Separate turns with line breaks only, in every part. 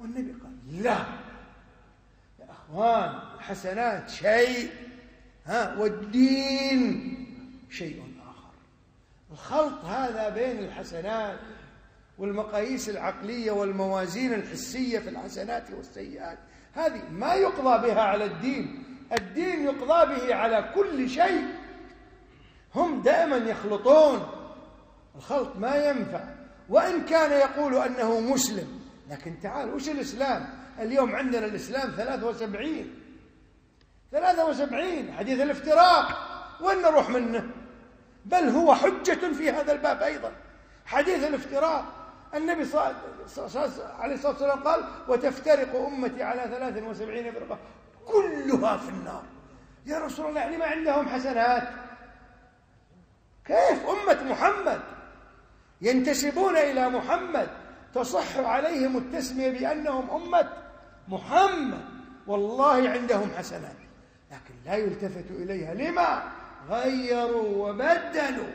والنبي قال لا. يا أخوان الحسنات شيء ها والدين شيء آخر. الخلط هذا بين الحسنات والمقاييس العقلية والموازين الحسية في الحسنات والسيئات هذه ما يقضى بها على الدين. الدين يقضى به على كل شيء. هم دائما يخلطون. الخلط ما ينفع. وإن كان يقول أنه مسلم لكن تعال وش الإسلام؟ اليوم عندنا الإسلام 73 73 حديث الافتراق. وين نروح منه؟ بل هو حجة في هذا الباب أيضا. حديث الافتراق. النبي صلى عليه الصلاة والسلام قال وتفترق أمتي على 73 فرقة. كلها في النار. يا رسول الله يعني ما عندهم حسنات؟ كيف أمة محمد؟ ينتسبون إلى محمد. تصح عليهم التسمية بأنهم أمة محمد. والله عندهم حسنات لكن لا يلتفت إليها. لما؟ غيروا وبدلوا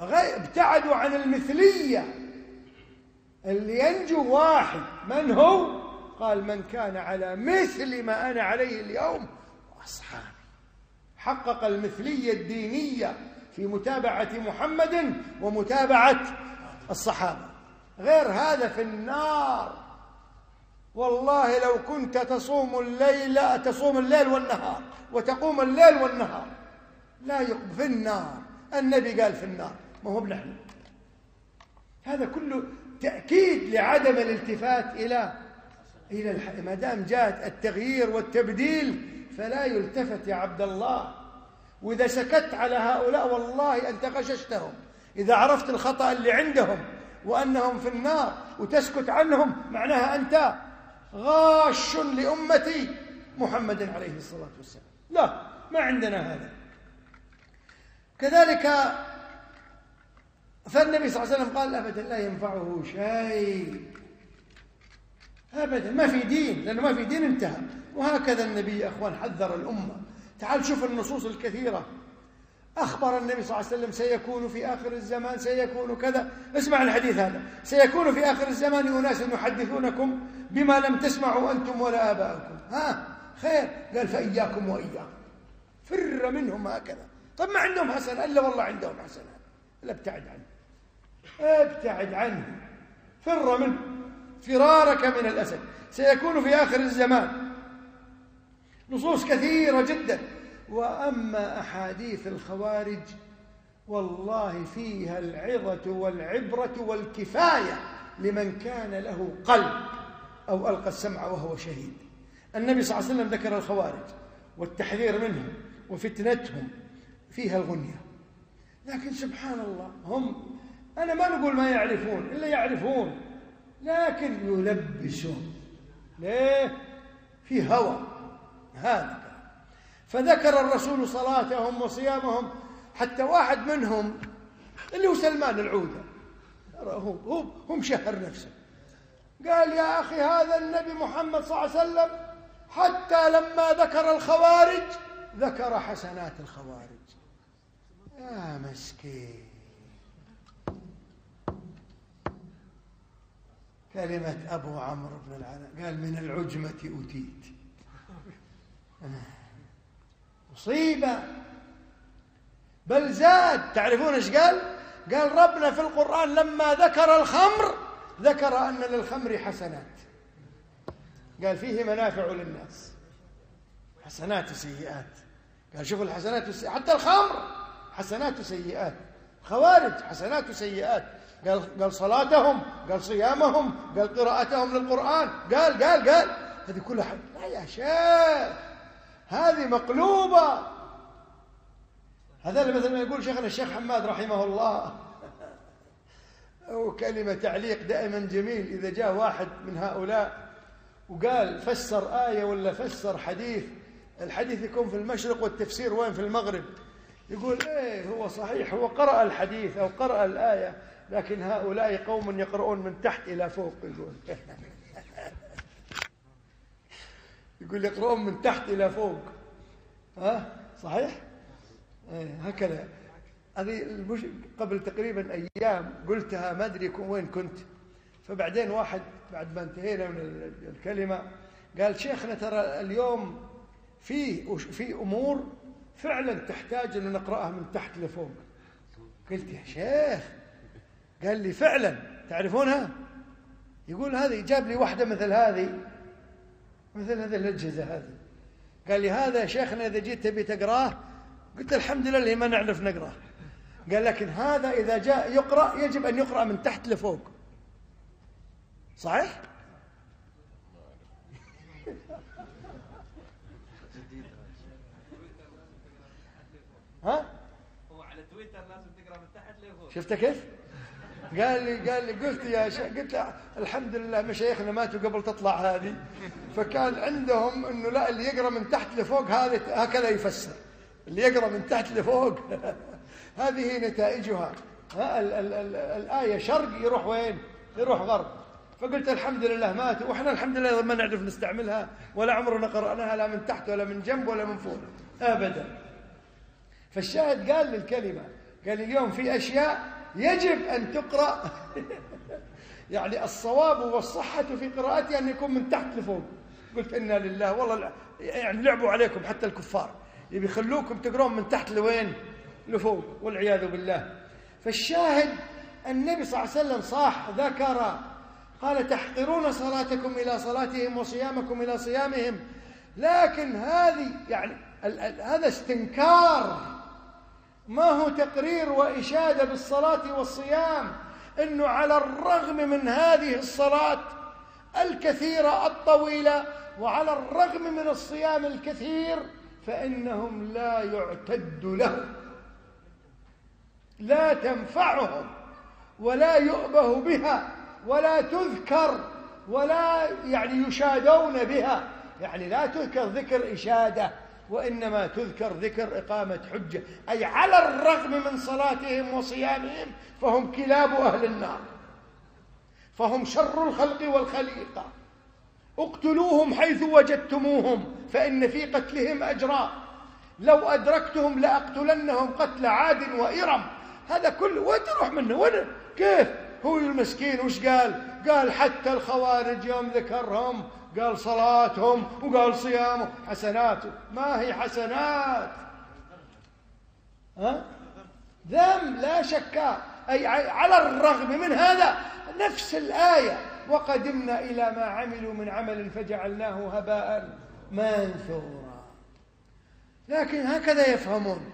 ابتعدوا عن المثلية اللي ينجو واحد. من هو؟ قال من كان على مثل ما أنا عليه اليوم وأصحابي. حقق المثلية الدينية في متابعة محمد ومتابعة الصحابة. غير هذا في النار. والله لو كنت تصوم الليل تصوم الليل والنهار وتقوم الليل والنهار لا يقب في النار. النبي قال في النار ما هو بنحن. هذا كله تأكيد لعدم الالتفات إلى إلى ما دام جاءت التغيير والتبديل فلا يلتفت يا عبد الله. وإذا سكت على هؤلاء والله أنت غششتهم. إذا عرفت الخطأ اللي عندهم وأنهم في النار وتسكت عنهم معناها أنت غاش لأمتي محمد عليه الصلاة والسلام. لا ما عندنا هذا. كذلك فالنبي صلى الله عليه وسلم قال أبدا لا ينفعه شيء. أبدا ما في دين لأنه ما في دين انتهى. وهكذا النبي يا أخوان حذر الأمة. تعال شوف النصوص الكثيرة. أخبر النبي صلى الله عليه وسلم سيكون في آخر الزمان سيكون كذا. اسمع الحديث هذا. سيكون في آخر الزمان أناس يحدثونكم بما لم تسمعوا أنتم ولا آباؤكم. ها؟ خير. قال فإياكم وإياكم. فر منهم هكذا. طب ما عندهم حسنة إلا والله عندهم حسنات لا ابتعد عنه. ابتعد عنه. فر منه. فرارك من الأسد. سيكون في آخر الزمان. نصوص كثيرة جدا. وأما أحاديث الخوارج والله فيها العظة والعبرة والكفاية لمن كان له قلب أو ألقى السمع وهو شهيد. النبي صلى الله عليه وسلم ذكر الخوارج والتحذير منهم وفتنتهم فيها الغنية. لكن سبحان الله هم أنا ما نقول ما يعرفون إلا يعرفون لكن يلبسون. ليه؟ في هوى هذا فذكر الرسول صلاتهم وصيامهم حتى واحد منهم اللي هو سلمان العودة. هو هو هو مشهر نفسه. قال يا أخي هذا النبي محمد صلى الله عليه وسلم حتى لما ذكر الخوارج ذكر حسنات الخوارج. يا مسكين. كلمة أبو عمرو بن العلاء. قال من العجمة أتيت مصيبة. بل زاد تعرفون إيش قال؟ قال ربنا في القرآن لما ذكر الخمر ذكر أن للخمر حسنات. قال فيه منافع للناس. حسنات وسيئات قال شوفوا الحسنات والسيئات حتى الخمر حسنات وسيئات خوارج حسنات وسيئات قال قال صلاتهم قال صيامهم قال قراءتهم للقرآن. قال قال قال. هذه كلها لا يا شيخ. هذه مقلوبة. هذا مثل ما يقول شيخنا الشيخ حماد رحمه الله. وكلمة تعليق دائما جميل إذا جاء واحد من هؤلاء وقال فسر آية ولا فسر حديث الحديث يكون في المشرق والتفسير وين؟ في المغرب. يقول إيه هو صحيح هو قرأ الحديث أو قرأ الآية لكن هؤلاء قوم يقرؤون من تحت إلى فوق يقول. يقول يقرؤون من تحت إلى فوق. ها؟ صحيح؟ إيه هكذا. هذه قبل تقريبا أيام قلتها ما أدري وين كنت. فبعدين واحد بعد ما انتهينا من الكلمة قال شيخنا ترى اليوم فيه في أمور فعلا تحتاج أن نقرأها من تحت لفوق. قلت يا شيخ قال لي فعلا تعرفونها؟ يقول هذه جاب لي واحدة مثل هذه. مثل هذه الأجهزة هذه قال لي هذا شيخنا إذا جيت تبي تقراه قلت الحمد لله اللي ما نعرف نقراه قال لكن هذا إذا جاء يقرأ يجب أن يقرأ من تحت لفوق صحيح؟ ها؟ هو على تويتر لازم تقرأ من تحت لفوق شفت كيف؟ قال لي قال لي قلت يا شيخ قلت له الحمد لله مشايخنا ماتوا قبل تطلع هذه. فكان عندهم إنه لا اللي يقرأ من تحت لفوق هذا هكذا يفسر. اللي يقرأ من تحت لفوق هذه نتائجها. ها ال ال ال الآية شرق يروح وين؟ يروح غرب. فقلت الحمد لله ماتوا. وإحنا الحمد لله ما نعرف نستعملها ولا عمرنا قرأناها لا من تحت ولا من جنب ولا من فوق. ابدا. فالشاهد قال للكلمة قال اليوم في أشياء يجب أن تقرأ. يعني الصواب والصحة في قراءتها أن يكون من تحت لفوق. قلت إنا لله والله يعني لعبوا عليكم حتى الكفار. يبي يخلوكم تقرون من تحت لوين؟ لفوق والعياذ بالله. فالشاهد النبي صلى الله عليه وسلم صاح ذكر قال تحقرون صلاتكم إلى صلاتهم وصيامكم إلى صيامهم. لكن هذه يعني هذا استنكار ما هو تقرير وإشادة بالصلاة والصيام؟ أنه على الرغم من هذه الصلاة الكثيرة الطويلة وعلى الرغم من الصيام الكثير فإنهم لا يعتد لهم لا تنفعهم ولا يؤبه بها ولا تذكر ولا يعني يشادون بها. يعني لا تذكر ذكر إشادة. وإنما تذكر ذكر إقامة حجة أي على الرغم من صلاتهم وصيامهم فهم كلاب أهل النار. فهم شر الخلق والخليقة اقتلوهم حيث وجدتموهم فإن في قتلهم أجرا. لو أدركتهم لأقتلنهم قتل عاد وإرم. هذا كله وين تروح منه؟ وين؟ كيف؟ هو المسكين وش قال؟ قال حتى الخوارج يوم ذكرهم قال صلاتهم وقال صيامهم. حسناته ما هي حسنات؟ ها؟ ذم لا شك. أي على الرغم من هذا نفس الآية. وقدمنا إلى ما عملوا من عمل فجعلناه هباء منثورا. لكن هكذا يفهمون.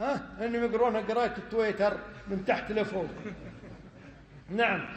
ها؟ انهم يقرونها قراءة التويتر من تحت لفوق. نعم.